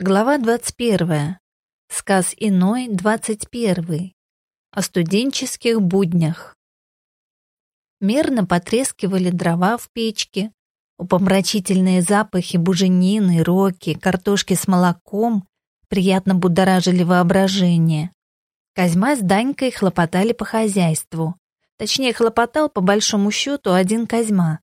Глава 21. Сказ иной 21. О студенческих буднях. Мерно потрескивали дрова в печке, упомрачительные запахи буженины, роки, картошки с молоком приятно будоражили воображение. Козьма с Данькой хлопотали по хозяйству. Точнее, хлопотал по большому счету один Козьма,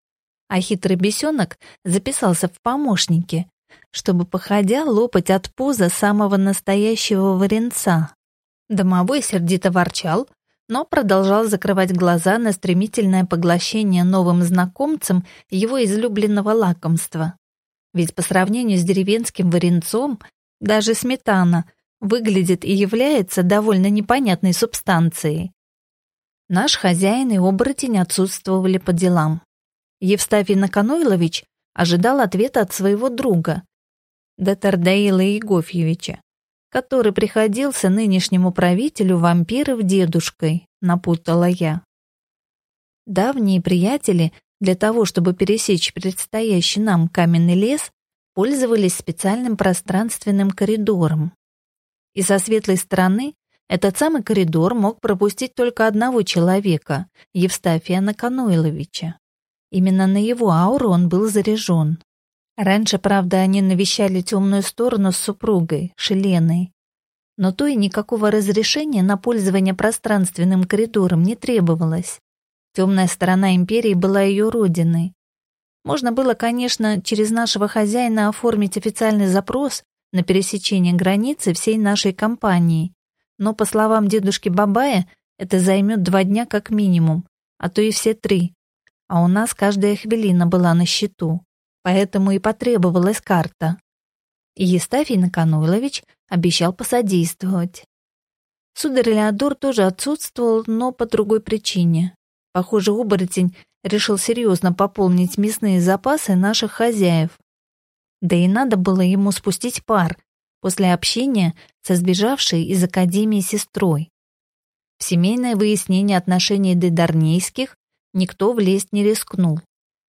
а хитрый бесенок записался в помощники, чтобы, походя, лопать от пуза самого настоящего варенца. Домовой сердито ворчал, но продолжал закрывать глаза на стремительное поглощение новым знакомцем его излюбленного лакомства. Ведь по сравнению с деревенским варенцом даже сметана выглядит и является довольно непонятной субстанцией. Наш хозяин и оборотень отсутствовали по делам. Евстафий Наканойлович ожидал ответа от своего друга, до Тардаила Егофьевича, который приходился нынешнему правителю вампиров дедушкой, напутала я. Давние приятели для того, чтобы пересечь предстоящий нам каменный лес, пользовались специальным пространственным коридором. И со светлой стороны этот самый коридор мог пропустить только одного человека, Евстафия Наканойловича. Именно на его ауру он был заряжен. Раньше, правда, они навещали темную сторону с супругой, Шеленой. Но то и никакого разрешения на пользование пространственным коридором не требовалось. Темная сторона империи была ее родиной. Можно было, конечно, через нашего хозяина оформить официальный запрос на пересечение границы всей нашей компании. Но, по словам дедушки Бабая, это займет два дня как минимум, а то и все три. А у нас каждая хвилина была на счету поэтому и потребовалась карта. И Естафий Наканулович обещал посодействовать. Сударь Леодор тоже отсутствовал, но по другой причине. Похоже, оборотень решил серьезно пополнить мясные запасы наших хозяев. Да и надо было ему спустить пар после общения со сбежавшей из академии сестрой. В семейное выяснение отношений Дедарнейских никто влезть не рискнул.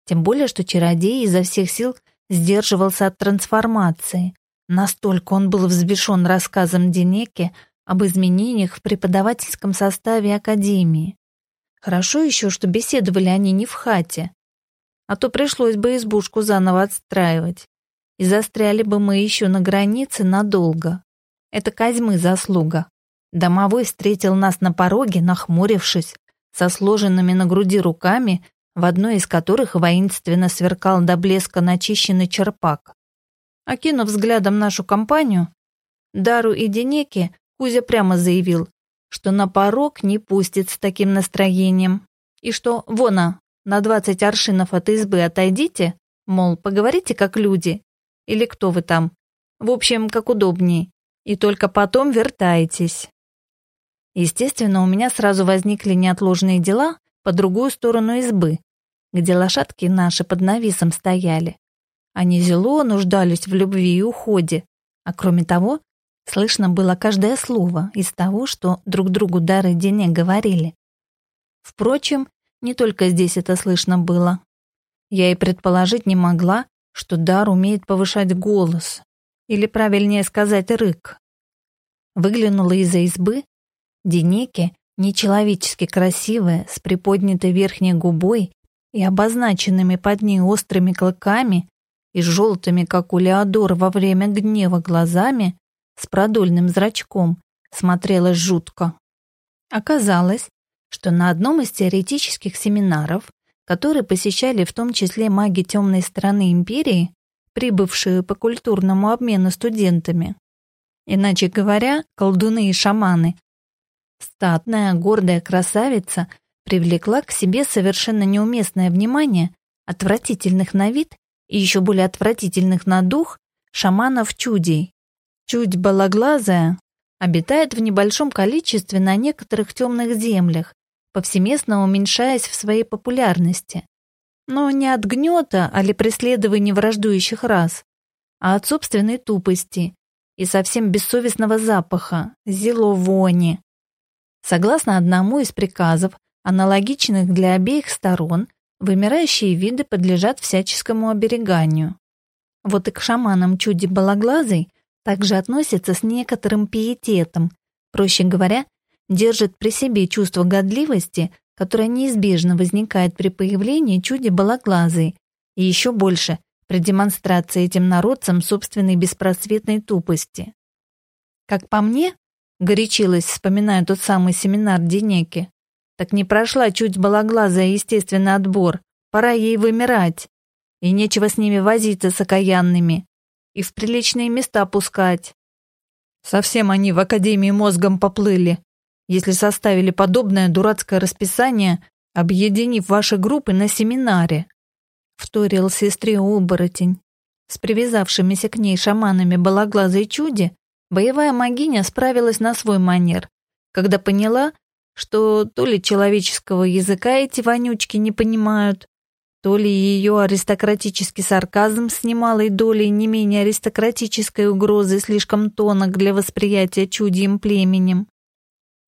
Тем более, что чародей изо всех сил сдерживался от трансформации. Настолько он был взбешен рассказом Денеке об изменениях в преподавательском составе Академии. Хорошо еще, что беседовали они не в хате, а то пришлось бы избушку заново отстраивать. И застряли бы мы еще на границе надолго. Это Козьмы заслуга. Домовой встретил нас на пороге, нахмурившись, со сложенными на груди руками в одной из которых воинственно сверкал до блеска начищенный черпак. Окинув взглядом нашу компанию, Дару и Денеке, Кузя прямо заявил, что на порог не пустит с таким настроением, и что «вона, на двадцать аршинов от избы отойдите», мол, поговорите как люди, или кто вы там, в общем, как удобней, и только потом вертайтесь. Естественно, у меня сразу возникли неотложные дела по другую сторону избы, где лошадки наши под нависом стояли. Они зело нуждались в любви и уходе, а кроме того, слышно было каждое слово из того, что друг другу Дар и Дене говорили. Впрочем, не только здесь это слышно было. Я и предположить не могла, что Дар умеет повышать голос, или, правильнее сказать, рык. Выглянула из-за избы, Денеке, нечеловечески красивая, с приподнятой верхней губой и обозначенными под ней острыми клыками и желтыми, как у Леодора во время гнева, глазами с продольным зрачком, смотрела жутко. Оказалось, что на одном из теоретических семинаров, которые посещали в том числе маги темной стороны империи, прибывшие по культурному обмену студентами, иначе говоря, колдуны и шаманы, статная гордая красавица – привлекла к себе совершенно неуместное внимание отвратительных на вид и еще более отвратительных на дух шаманов-чудей. Чудь балоглазая обитает в небольшом количестве на некоторых темных землях, повсеместно уменьшаясь в своей популярности. Но не от гнета, а ли преследования враждующих рас, а от собственной тупости и совсем бессовестного запаха, зеловони. Согласно одному из приказов, аналогичных для обеих сторон, вымирающие виды подлежат всяческому обереганию. Вот и к шаманам чуди балаглазой также относится с некоторым пиететом, проще говоря, держит при себе чувство годливости, которое неизбежно возникает при появлении чуди балаглазой, и еще больше при демонстрации этим народцам собственной беспросветной тупости. Как по мне, горячилась, вспоминая тот самый семинар Денеки, так не прошла чуть балаглазая естественный отбор, пора ей вымирать, и нечего с ними возиться с окаянными, и в приличные места пускать. Совсем они в Академии мозгом поплыли, если составили подобное дурацкое расписание, объединив ваши группы на семинаре. Вторил сестре оборотень. С привязавшимися к ней шаманами балаглазой чуди боевая магиня справилась на свой манер, когда поняла, что то ли человеческого языка эти вонючки не понимают, то ли ее аристократический сарказм с немалой долей не менее аристократической угрозы слишком тонок для восприятия чудьим племенем.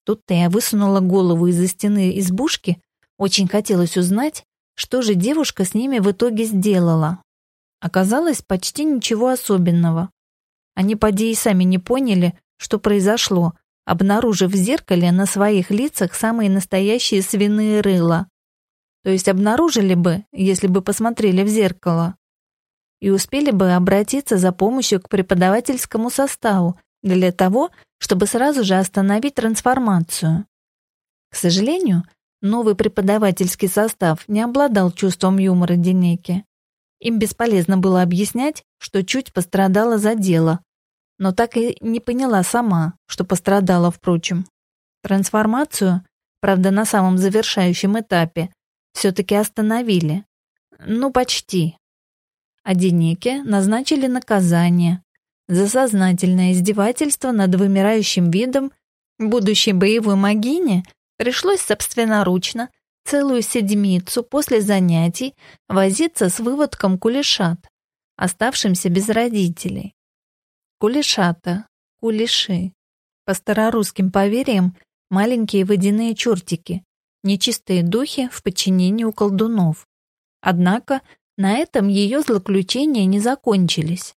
Тут-то я высунула голову из-за стены избушки, очень хотелось узнать, что же девушка с ними в итоге сделала. Оказалось, почти ничего особенного. Они поди и сами не поняли, что произошло, обнаружив в зеркале на своих лицах самые настоящие свиные рыла. То есть обнаружили бы, если бы посмотрели в зеркало. И успели бы обратиться за помощью к преподавательскому составу для того, чтобы сразу же остановить трансформацию. К сожалению, новый преподавательский состав не обладал чувством юмора Денеки. Им бесполезно было объяснять, что чуть пострадала за дело, но так и не поняла сама, что пострадала, впрочем. Трансформацию, правда, на самом завершающем этапе, все-таки остановили. Ну, почти. А Денеке назначили наказание, за сознательное издевательство над вымирающим видом будущей боевой магине пришлось собственноручно целую седмицу после занятий возиться с выводком кулешат, оставшимся без родителей. Кулешата, кулеши. По старорусским поверьям, маленькие водяные чертики, нечистые духи в подчинении у колдунов. Однако на этом ее злоключения не закончились.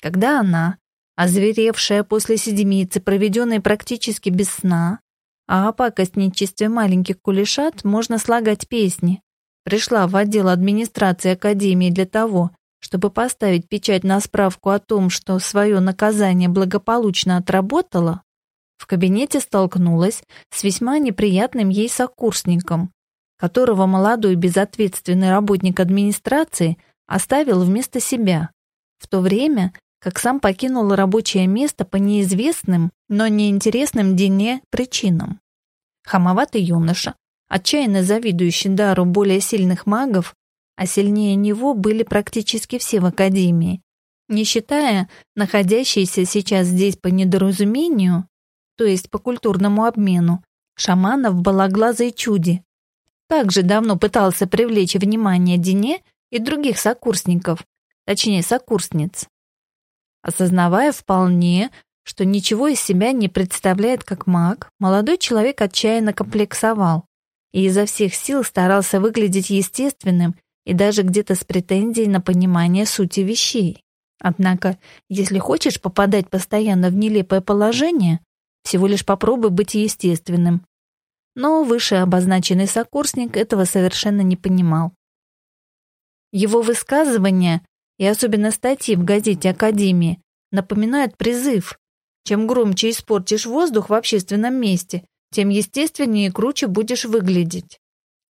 Когда она, озверевшая после седмицы, проведенной практически без сна, а о пакостничестве маленьких кулешат можно слагать песни, пришла в отдел администрации Академии для того, чтобы поставить печать на справку о том, что свое наказание благополучно отработала, в кабинете столкнулась с весьма неприятным ей сокурсником, которого молодой безответственный работник администрации оставил вместо себя, в то время как сам покинул рабочее место по неизвестным, но неинтересным Дине причинам. Хамоватый юноша, отчаянно завидующий дару более сильных магов, а сильнее него были практически все в Академии, не считая находящейся сейчас здесь по недоразумению, то есть по культурному обмену, шаманов балаглазой чуди. Также давно пытался привлечь внимание Дине и других сокурсников, точнее сокурсниц осознавая вполне, что ничего из себя не представляет как маг, молодой человек отчаянно комплексовал и изо всех сил старался выглядеть естественным и даже где-то с претензией на понимание сути вещей. Однако, если хочешь попадать постоянно в нелепое положение, всего лишь попробуй быть естественным. Но выше обозначенный сокурсник этого совершенно не понимал. Его высказывания и особенно статьи в газете Академии, напоминают призыв. Чем громче испортишь воздух в общественном месте, тем естественнее и круче будешь выглядеть.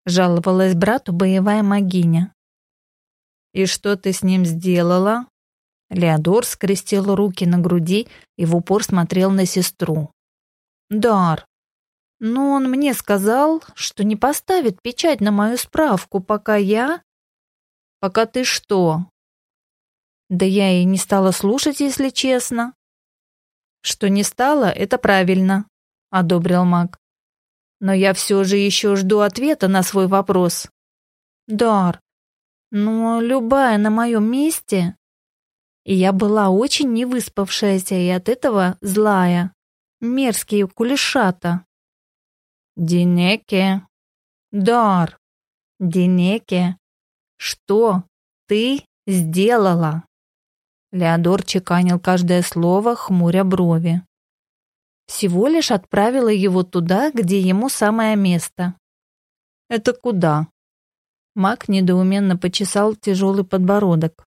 Жаловалась брату боевая магиня. «И что ты с ним сделала?» Леодор скрестил руки на груди и в упор смотрел на сестру. «Дар, но он мне сказал, что не поставит печать на мою справку, пока я...» «Пока ты что, да я и не стала слушать, если честно. Что не стала, это правильно, одобрил маг. Но я все же еще жду ответа на свой вопрос. Дар, но любая на моем месте... И я была очень невыспавшаяся и от этого злая. Мерзкие кулешата. Денеке. Дар. Денеке. Что ты сделала? Леодор чеканил каждое слово, хмуря брови. Всего лишь отправила его туда, где ему самое место. «Это куда?» Мак недоуменно почесал тяжелый подбородок.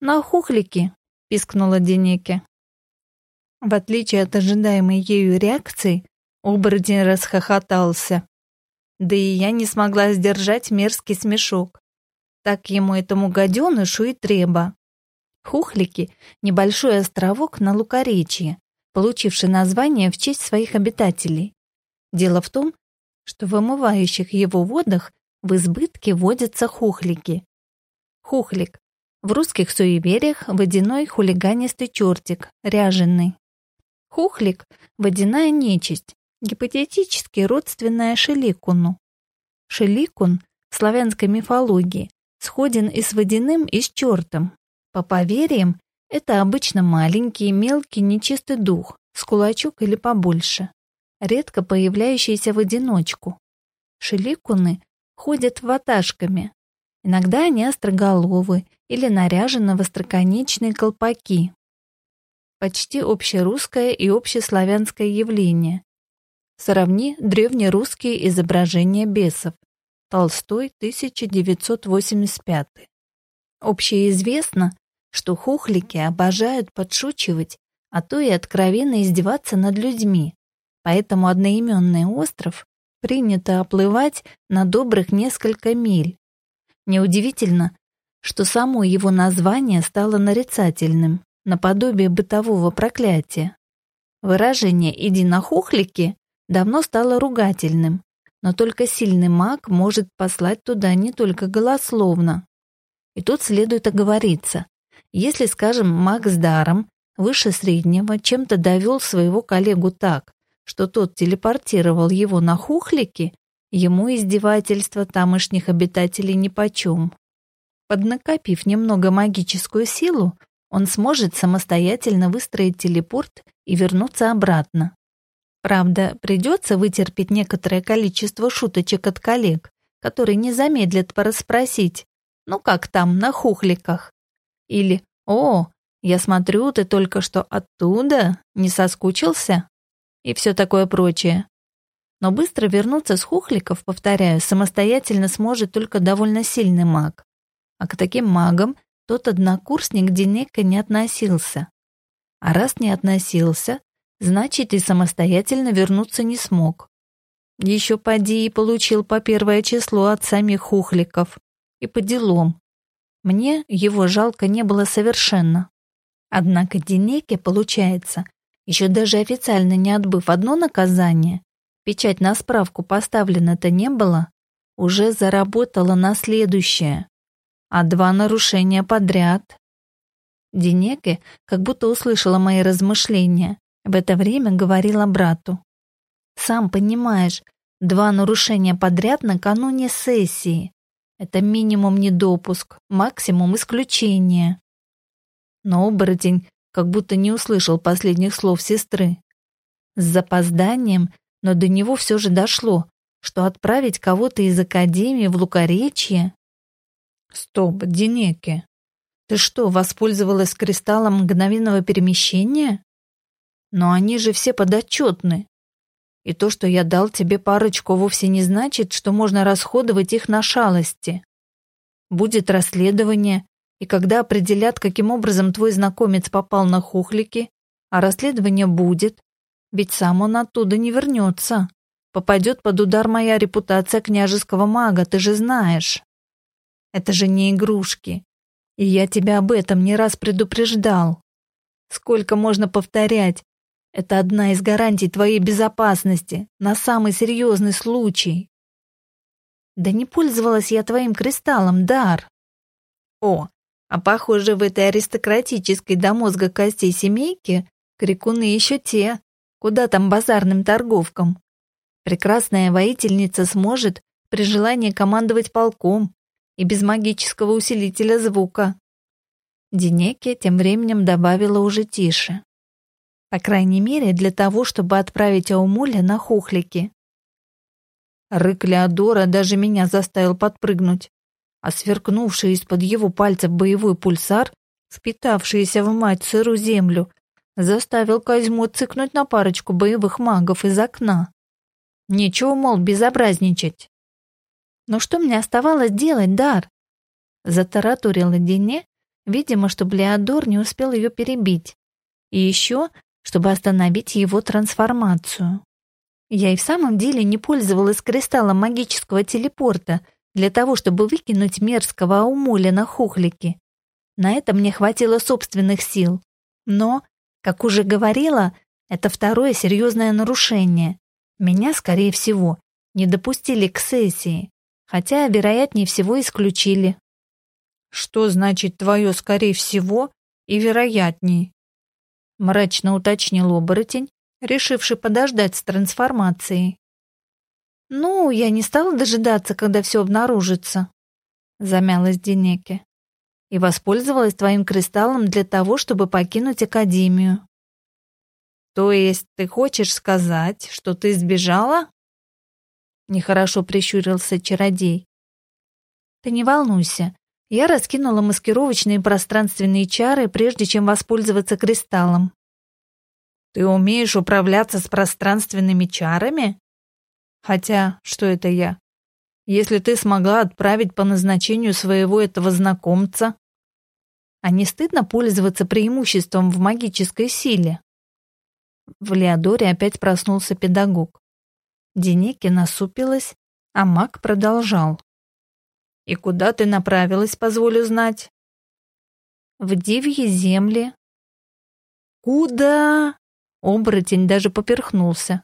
«На хухлики», — пискнула Денеке. В отличие от ожидаемой ею реакции, оборотень расхохотался. Да и я не смогла сдержать мерзкий смешок. Так ему этому гаденышу и треба. Хухлики — небольшой островок на Лукоречье, получивший название в честь своих обитателей. Дело в том, что в омывающих его водах в избытке водятся хухлики. Хухлик — в русских суевериях водяной хулиганистый чертик, ряженый. Хухлик — водяная нечисть, гипотетически родственная шеликуну. Шеликун в славянской мифологии сходен и с водяным, и с чертом, по поверьям, это обычно маленький, мелкий, нечистый дух, с кулачок или побольше, редко появляющийся в одиночку. Шеликуны ходят ваташками. Иногда они остроголовы или наряжены в остроконечные колпаки. Почти общерусское и общеславянское явление. Сравни древнерусские изображения бесов. Толстой, 1985. Общеизвестно, что хухлики обожают подшучивать, а то и откровенно издеваться над людьми. Поэтому одноименный остров принято оплывать на добрых несколько миль. Неудивительно, что само его название стало нарицательным, наподобие бытового проклятия. Выражение «иди на хухлики» давно стало ругательным, но только сильный маг может послать туда не только голословно. И тут следует оговориться. Если, скажем, Макс даром, выше среднего, чем-то довел своего коллегу так, что тот телепортировал его на хухлики, ему издевательство тамошних обитателей нипочем. Поднакопив немного магическую силу, он сможет самостоятельно выстроить телепорт и вернуться обратно. Правда, придется вытерпеть некоторое количество шуточек от коллег, которые не замедлят порасспросить, ну как там, на хухликах. Или «О, я смотрю, ты только что оттуда, не соскучился?» И все такое прочее. Но быстро вернуться с хухликов, повторяю, самостоятельно сможет только довольно сильный маг. А к таким магам тот однокурсник Денека не относился. А раз не относился, значит и самостоятельно вернуться не смог. Еще поди и получил по первое число от самих хухликов. И по делам. Мне его жалко не было совершенно. Однако Денеке, получается, еще даже официально не отбыв одно наказание, печать на справку поставлена-то не было, уже заработала на следующее. А два нарушения подряд. Денеке как будто услышала мои размышления. В это время говорила брату. «Сам понимаешь, два нарушения подряд накануне сессии. Это минимум недопуск, максимум исключение. Но оборотень как будто не услышал последних слов сестры. С запозданием, но до него все же дошло, что отправить кого-то из академии в Лукоречье... Стоп, Денеке, ты что, воспользовалась кристаллом мгновенного перемещения? Но они же все подотчетны. И то, что я дал тебе парочку, вовсе не значит, что можно расходовать их на шалости. Будет расследование, и когда определят, каким образом твой знакомец попал на хухлики, а расследование будет, ведь сам он оттуда не вернется. Попадет под удар моя репутация княжеского мага, ты же знаешь. Это же не игрушки. И я тебя об этом не раз предупреждал. Сколько можно повторять? Это одна из гарантий твоей безопасности на самый серьезный случай. Да не пользовалась я твоим кристаллом, Дар. О, а похоже, в этой аристократической до мозга костей семейке крикуны еще те, куда там базарным торговкам. Прекрасная воительница сможет при желании командовать полком и без магического усилителя звука. Денеке тем временем добавила уже тише. По крайней мере, для того, чтобы отправить Аумуля на хухлики. Рык Леодора даже меня заставил подпрыгнуть, а сверкнувший из-под его пальцев боевой пульсар впитавшиеся в мать сыру землю, заставил Козьму цыкнуть на парочку боевых магов из окна. Нечего, мол, безобразничать. Но что мне оставалось делать, Дар? Затараторила Дине, видимо, чтобы Леодор не успел ее перебить. И еще, чтобы остановить его трансформацию. Я и в самом деле не пользовалась кристаллом магического телепорта для того, чтобы выкинуть мерзкого Аумуля на хухлики. На это мне хватило собственных сил. Но, как уже говорила, это второе серьезное нарушение. Меня, скорее всего, не допустили к сессии, хотя, вероятнее всего, исключили. Что значит твое «скорее всего» и «вероятней»? Мрачно уточнил оборотень, решивший подождать с трансформацией. «Ну, я не стала дожидаться, когда все обнаружится», — замялась Денеке и воспользовалась твоим кристаллом для того, чтобы покинуть Академию. То есть ты хочешь сказать, что ты сбежала? Нехорошо прищурился чародей. Ты не волнуйся. Я раскинула маскировочные пространственные чары, прежде чем воспользоваться кристаллом. Ты умеешь управляться с пространственными чарами? Хотя, что это я? Если ты смогла отправить по назначению своего этого знакомца, а не стыдно пользоваться преимуществом в магической силе? В Леодоре опять проснулся педагог. Денеки насупилась, а маг продолжал. «И куда ты направилась, позволю знать?» «В Дивьи земли». «Куда?» Оборотень даже поперхнулся.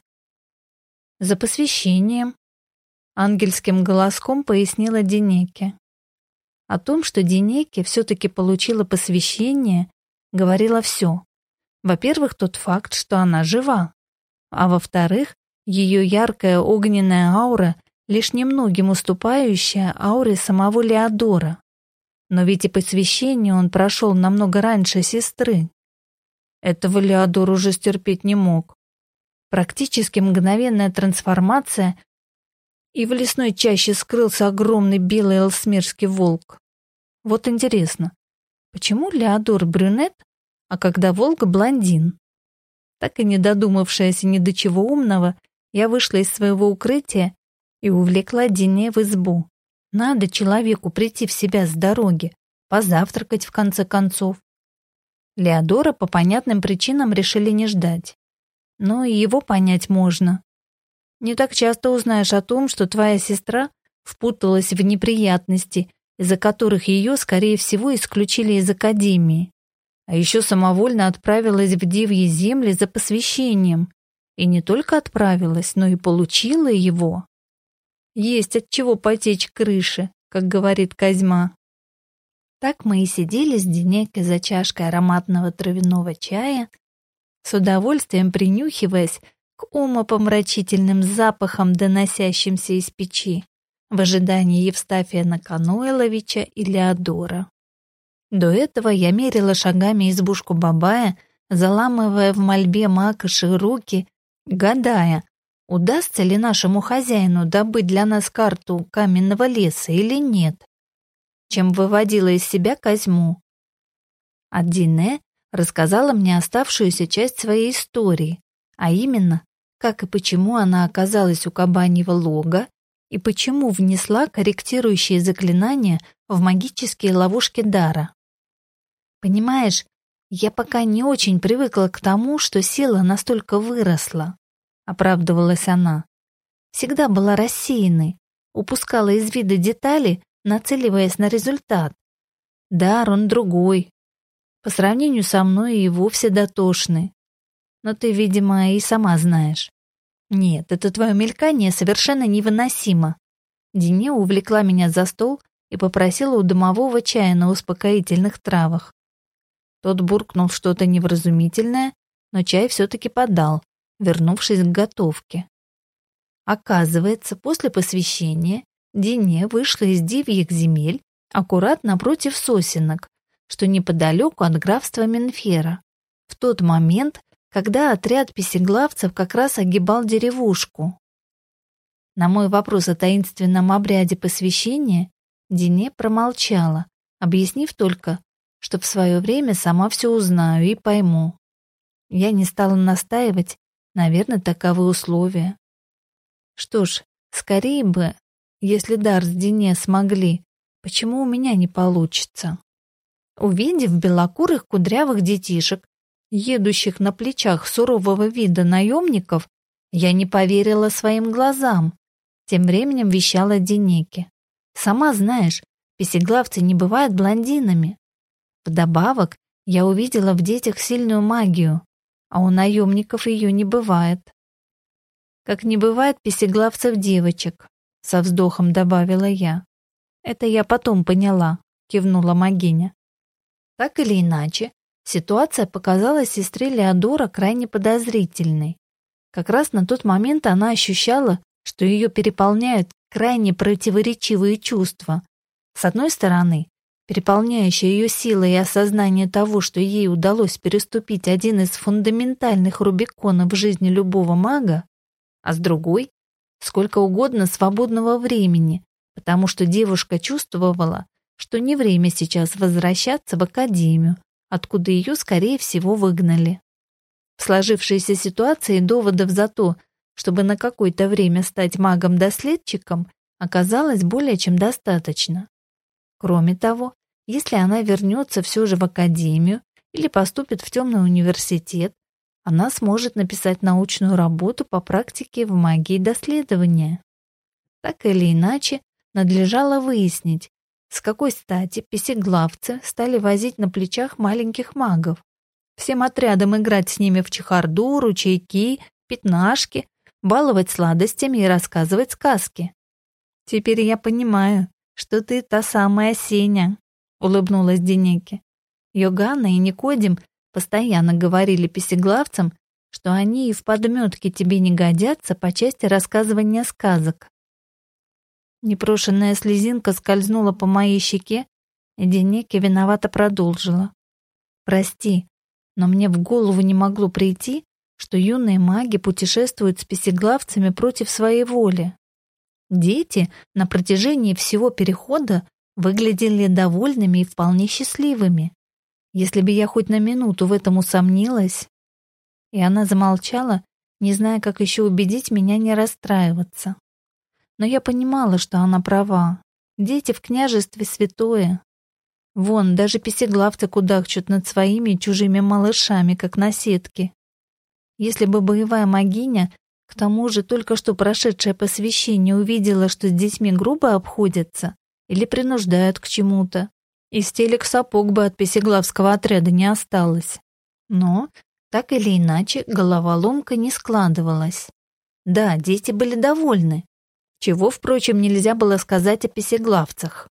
«За посвящением», — ангельским голоском пояснила Денеке. О том, что Денеке все-таки получила посвящение, говорила все. Во-первых, тот факт, что она жива. А во-вторых, ее яркая огненная аура лишь немногим уступающая ауре самого Леодора. Но ведь и посвящение он прошел намного раньше сестры. Этого Леодор уже стерпеть не мог. Практически мгновенная трансформация, и в лесной чаще скрылся огромный белый элсмирский волк. Вот интересно, почему Леодор брюнет, а когда волк блондин? Так и не додумавшаяся ни до чего умного, я вышла из своего укрытия и увлекла Дине в избу. Надо человеку прийти в себя с дороги, позавтракать в конце концов. Леодора по понятным причинам решили не ждать. Но и его понять можно. Не так часто узнаешь о том, что твоя сестра впуталась в неприятности из-за которых ее, скорее всего, исключили из академии. А еще самовольно отправилась в Дивьи земли за посвящением. И не только отправилась, но и получила его. Есть от чего потечь крыши, как говорит Козьма. Так мы и сидели с Денекой за чашкой ароматного травяного чая, с удовольствием принюхиваясь к умопомрачительным запахам, доносящимся из печи в ожидании Евстафия Наканойловича и Леодора. До этого я мерила шагами избушку Бабая, заламывая в мольбе макоши руки, гадая, удастся ли нашему хозяину добыть для нас карту каменного леса или нет, чем выводила из себя Козьму. А Дине рассказала мне оставшуюся часть своей истории, а именно, как и почему она оказалась у кабаньего лога и почему внесла корректирующие заклинания в магические ловушки дара. Понимаешь, я пока не очень привыкла к тому, что сила настолько выросла, оправдывалась она. Всегда была рассеянной, упускала из вида детали, нацеливаясь на результат. Дар он другой. По сравнению со мной и вовсе дотошный. Но ты, видимо, и сама знаешь. Нет, это твое мелькание совершенно невыносимо. Дине увлекла меня за стол и попросила у домового чая на успокоительных травах. Тот буркнул что-то невразумительное, но чай все-таки подал, вернувшись к готовке. Оказывается, после посвящения Дине вышла из дивьих земель аккурат напротив сосенок, что неподалеку от графства Менфера. В тот момент, когда отряд песеглавцев как раз огибал деревушку. На мой вопрос о таинственном обряде посвящения Дине промолчала, объяснив только, что в свое время сама все узнаю и пойму. Я не стала настаивать, наверное, таковы условия. Что ж, скорее бы, если дар с Дине смогли, почему у меня не получится? Увидев белокурых кудрявых детишек, едущих на плечах сурового вида наемников, я не поверила своим глазам. Тем временем вещала Денеке. Сама знаешь, песеглавцы не бывают блондинами. Вдобавок, я увидела в детях сильную магию, а у наемников ее не бывает. Как не бывает песеглавцев девочек, со вздохом добавила я. Это я потом поняла, кивнула Магиня. Так или иначе, ситуация показалась сестре Леодора крайне подозрительной. Как раз на тот момент она ощущала, что ее переполняют крайне противоречивые чувства. С одной стороны, переполняющая ее сила и осознание того, что ей удалось переступить один из фундаментальных рубиконов в жизни любого мага, а с другой — сколько угодно свободного времени, потому что девушка чувствовала, что не время сейчас возвращаться в академию, откуда ее, скорее всего, выгнали. В сложившейся ситуации доводов за то, чтобы на какое-то время стать магом-доследчиком, оказалось более чем достаточно. Кроме того, если она вернется все же в академию или поступит в темный университет, она сможет написать научную работу по практике в магии доследования. Так или иначе, надлежало выяснить, с какой стати песеглавцы стали возить на плечах маленьких магов? Всем отрядом играть с ними в чехарду, ручейки, пятнашки, баловать сладостями и рассказывать сказки. Теперь я понимаю, что ты та самая Сеня, улыбнулась Денеке. Йоганна и Никодим постоянно говорили песеглавцам, что они и в подметке тебе не годятся по части рассказывания сказок. Непрошенная слезинка скользнула по моей щеке, и Денеке виновато продолжила. «Прости, но мне в голову не могло прийти, что юные маги путешествуют с песеглавцами против своей воли. Дети на протяжении всего перехода выглядели довольными и вполне счастливыми. Если бы я хоть на минуту в этом усомнилась...» И она замолчала, не зная, как еще убедить меня не расстраиваться но я понимала, что она права. Дети в княжестве святое. Вон, даже песеглавцы кудахчут над своими чужими малышами, как на сетке. Если бы боевая магиня, к тому же только что прошедшее посвящение, увидела, что с детьми грубо обходятся или принуждают к чему-то, из телек сапог бы от песеглавского отряда не осталось. Но, так или иначе, головоломка не складывалась. Да, дети были довольны, чего, впрочем, нельзя было сказать о песеглавцах.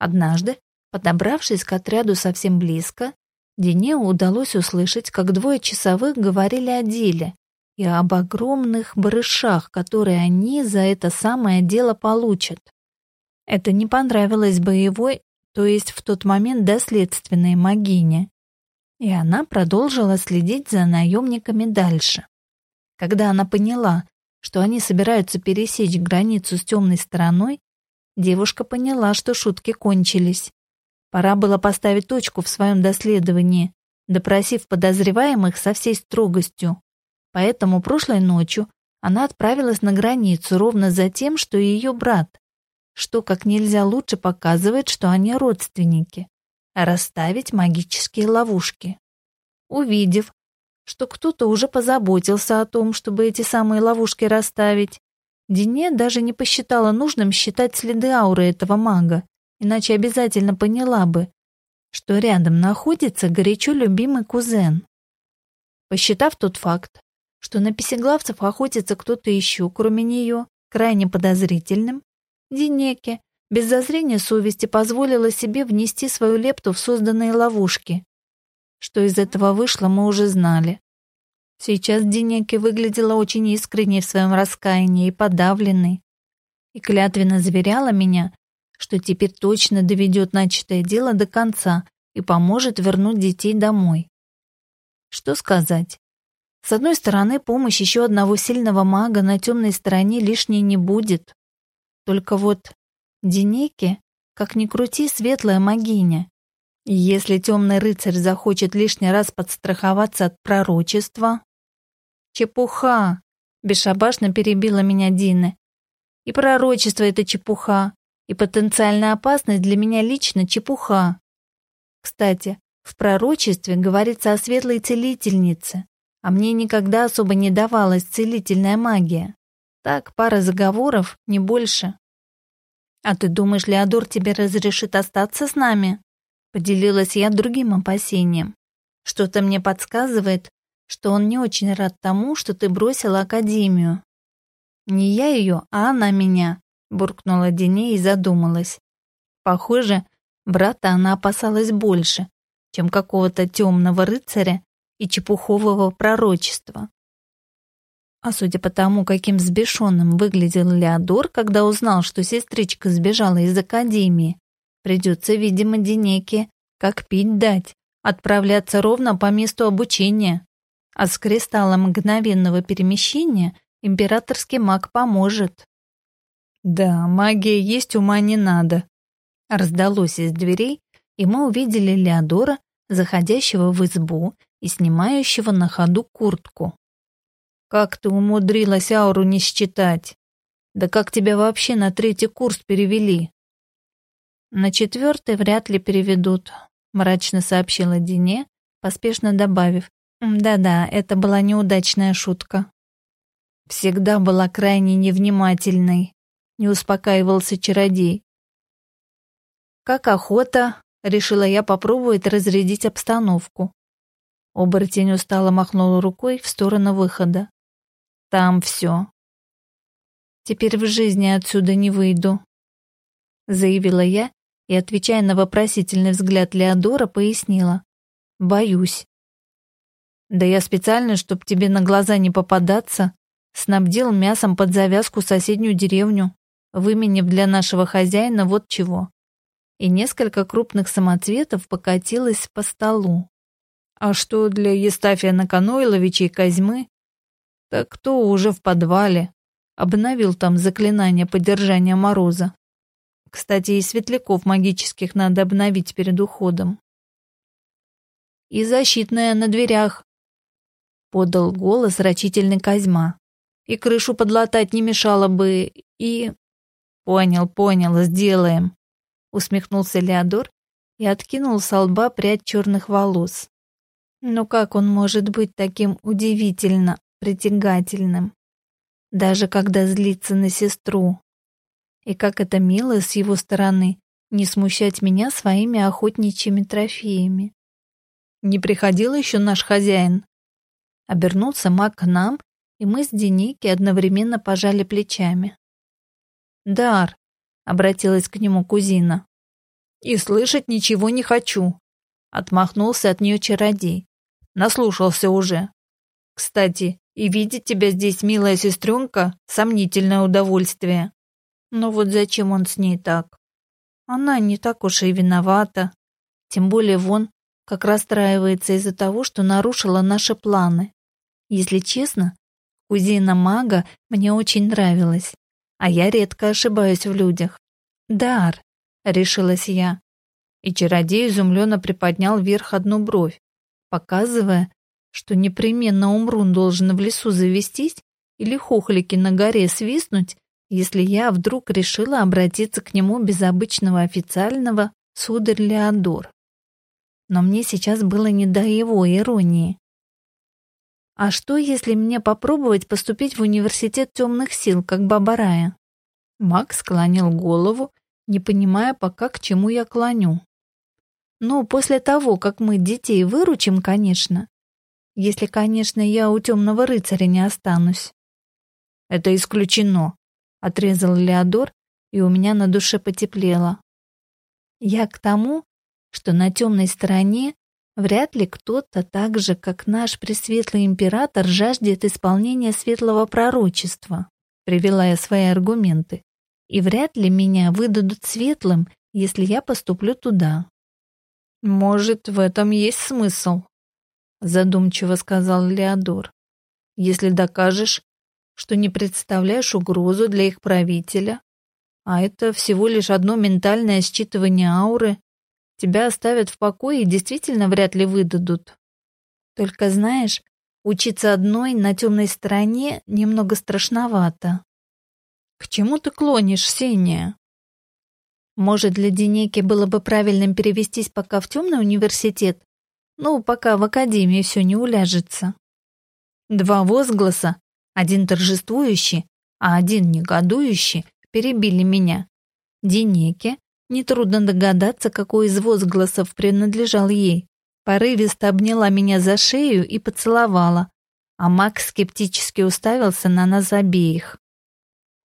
Однажды, подобравшись к отряду совсем близко, Денеу удалось услышать, как двое часовых говорили о деле и об огромных барышах, которые они за это самое дело получат. Это не понравилось боевой, то есть в тот момент доследственной магине, и она продолжила следить за наемниками дальше. Когда она поняла, что они собираются пересечь границу с темной стороной, девушка поняла, что шутки кончились. Пора было поставить точку в своем доследовании, допросив подозреваемых со всей строгостью. Поэтому прошлой ночью она отправилась на границу ровно за тем, что ее брат, что как нельзя лучше показывает, что они родственники, расставить магические ловушки. Увидев, что кто-то уже позаботился о том, чтобы эти самые ловушки расставить. Дине даже не посчитала нужным считать следы ауры этого мага, иначе обязательно поняла бы, что рядом находится горячо любимый кузен. Посчитав тот факт, что на песеглавцев охотится кто-то еще, кроме нее, крайне подозрительным, Динеке без зазрения совести позволила себе внести свою лепту в созданные ловушки. Что из этого вышло, мы уже знали. Сейчас Денеке выглядела очень искренней в своем раскаянии и подавленной. И клятвенно заверяла меня, что теперь точно доведет начатое дело до конца и поможет вернуть детей домой. Что сказать? С одной стороны, помощь еще одного сильного мага на темной стороне лишней не будет. Только вот Денеке, как ни крути, светлая магиня, Если темный рыцарь захочет лишний раз подстраховаться от пророчества... Чепуха! Бесшабашно перебила меня Дина. И пророчество — это чепуха, и потенциальная опасность для меня лично чепуха. Кстати, в пророчестве говорится о светлой целительнице, а мне никогда особо не давалась целительная магия. Так, пара заговоров, не больше. «А ты думаешь, Леодор тебе разрешит остаться с нами?» Поделилась я другим опасением. «Что-то мне подсказывает, что он не очень рад тому, что ты бросила Академию». «Не я ее, а она меня», — буркнула Дине и задумалась. Похоже, брата она опасалась больше, чем какого-то темного рыцаря и чепухового пророчества. А судя по тому, каким взбешенным выглядел Леодор, когда узнал, что сестричка сбежала из академии, придется, видимо, Денеке как пить дать, отправляться ровно по месту обучения. А с кристаллом мгновенного перемещения императорский маг поможет. «Да, магия есть, ума не надо», — раздалось из дверей, и мы увидели Леодора, заходящего в избу и снимающего на ходу куртку. Как ты умудрилась ауру не считать? Да как тебя вообще на третий курс перевели? На четвертый вряд ли переведут, мрачно сообщила Дине, поспешно добавив. Да-да, это была неудачная шутка. Всегда была крайне невнимательной, не успокаивался чародей. Как охота, решила я попробовать разрядить обстановку. Оборотень устало махнул рукой в сторону выхода. Там все. Теперь в жизни отсюда не выйду, заявила я и, отвечая на вопросительный взгляд Леодора, пояснила. Боюсь. Да я специально, чтоб тебе на глаза не попадаться, снабдил мясом под завязку соседнюю деревню, выменив для нашего хозяина вот чего. И несколько крупных самоцветов покатилось по столу. А что для Естафия Наканойловича и Козьмы, так кто уже в подвале? Обновил там заклинание поддержания мороза. Кстати, и светляков магических надо обновить перед уходом. И защитная на дверях. Подал голос рачительный Козьма. И крышу подлатать не мешало бы, и... Понял, понял, сделаем. Усмехнулся Леодор и откинул с лба прядь черных волос. Но как он может быть таким удивительно притягательным, даже когда злится на сестру. И как это мило с его стороны не смущать меня своими охотничьими трофеями. Не приходил еще наш хозяин? Обернулся маг к нам, и мы с Деники одновременно пожали плечами. «Дар», — обратилась к нему кузина. «И слышать ничего не хочу», — отмахнулся от нее чародей. «Наслушался уже. Кстати, и видеть тебя здесь, милая сестренка, сомнительное удовольствие. Но вот зачем он с ней так? Она не так уж и виновата. Тем более вон, как расстраивается из-за того, что нарушила наши планы. Если честно, кузина мага мне очень нравилась, а я редко ошибаюсь в людях. Дар, решилась я. И чародей изумленно приподнял вверх одну бровь, показывая, что непременно Умрун должен в лесу завестись или хохлики на горе свистнуть, если я вдруг решила обратиться к нему без обычного официального «сударь Леодор». Но мне сейчас было не до его иронии. А что, если мне попробовать поступить в университет темных сил, как Бабарая? Макс склонил голову, не понимая пока, к чему я клоню. Ну, после того, как мы детей выручим, конечно. Если, конечно, я у темного рыцаря не останусь. Это исключено, отрезал Леодор, и у меня на душе потеплело. Я к тому, что на темной стороне вряд ли кто-то так же, как наш пресветлый император, жаждет исполнения светлого пророчества, привела я свои аргументы. И вряд ли меня выдадут светлым, если я поступлю туда. Может, в этом есть смысл, задумчиво сказал Леодор. Если докажешь, что не представляешь угрозу для их правителя, а это всего лишь одно ментальное считывание ауры, тебя оставят в покое и действительно вряд ли выдадут. Только знаешь, учиться одной на темной стороне немного страшновато. К чему ты клонишь, Сеня? Может, для Денеки было бы правильным перевестись пока в темный университет? Ну, пока в академии все не уляжется. Два возгласа, один торжествующий, а один негодующий, перебили меня. Денеке, нетрудно догадаться, какой из возгласов принадлежал ей, порывисто обняла меня за шею и поцеловала, а Макс скептически уставился на нас обеих.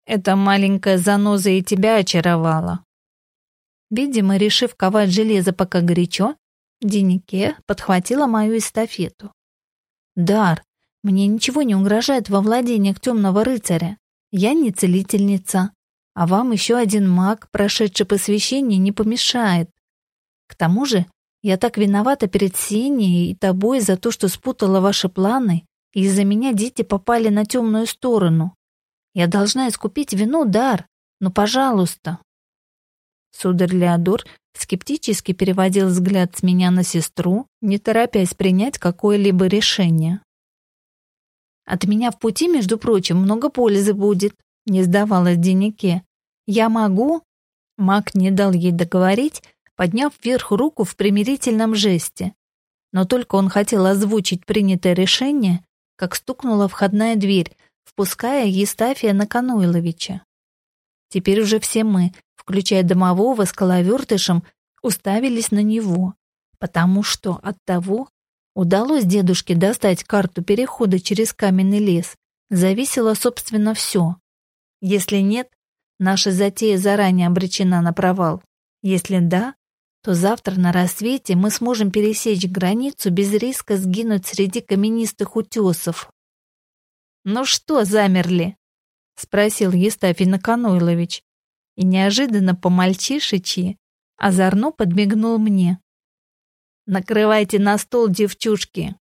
«Эта маленькая заноза и тебя очаровала». Видимо, решив ковать железо пока горячо, Денике подхватила мою эстафету. «Дар, мне ничего не угрожает во владениях темного рыцаря. Я не целительница, а вам еще один маг, прошедший посвящение, не помешает. К тому же, я так виновата перед Сеней и тобой за то, что спутала ваши планы, и из-за меня дети попали на темную сторону. Я должна искупить вину, Дар, ну, пожалуйста. Сударь Леодор скептически переводил взгляд с меня на сестру, не торопясь принять какое-либо решение. От меня в пути, между прочим, много пользы будет, не сдавалась Денике. Я могу? Мак не дал ей договорить, подняв вверх руку в примирительном жесте. Но только он хотел озвучить принятое решение, как стукнула входная дверь, впуская Естафия Накануиловича. Теперь уже все мы, включая домового с коловертышем, уставились на него, потому что от того, удалось дедушке достать карту перехода через каменный лес, зависело, собственно, все. Если нет, наша затея заранее обречена на провал. Если да, то завтра на рассвете мы сможем пересечь границу без риска сгинуть среди каменистых утесов. «Ну что, замерли?» — спросил Естафий Накануйлович. И неожиданно по-мальчишечьи озорно подмигнул мне. «Накрывайте на стол, девчушки,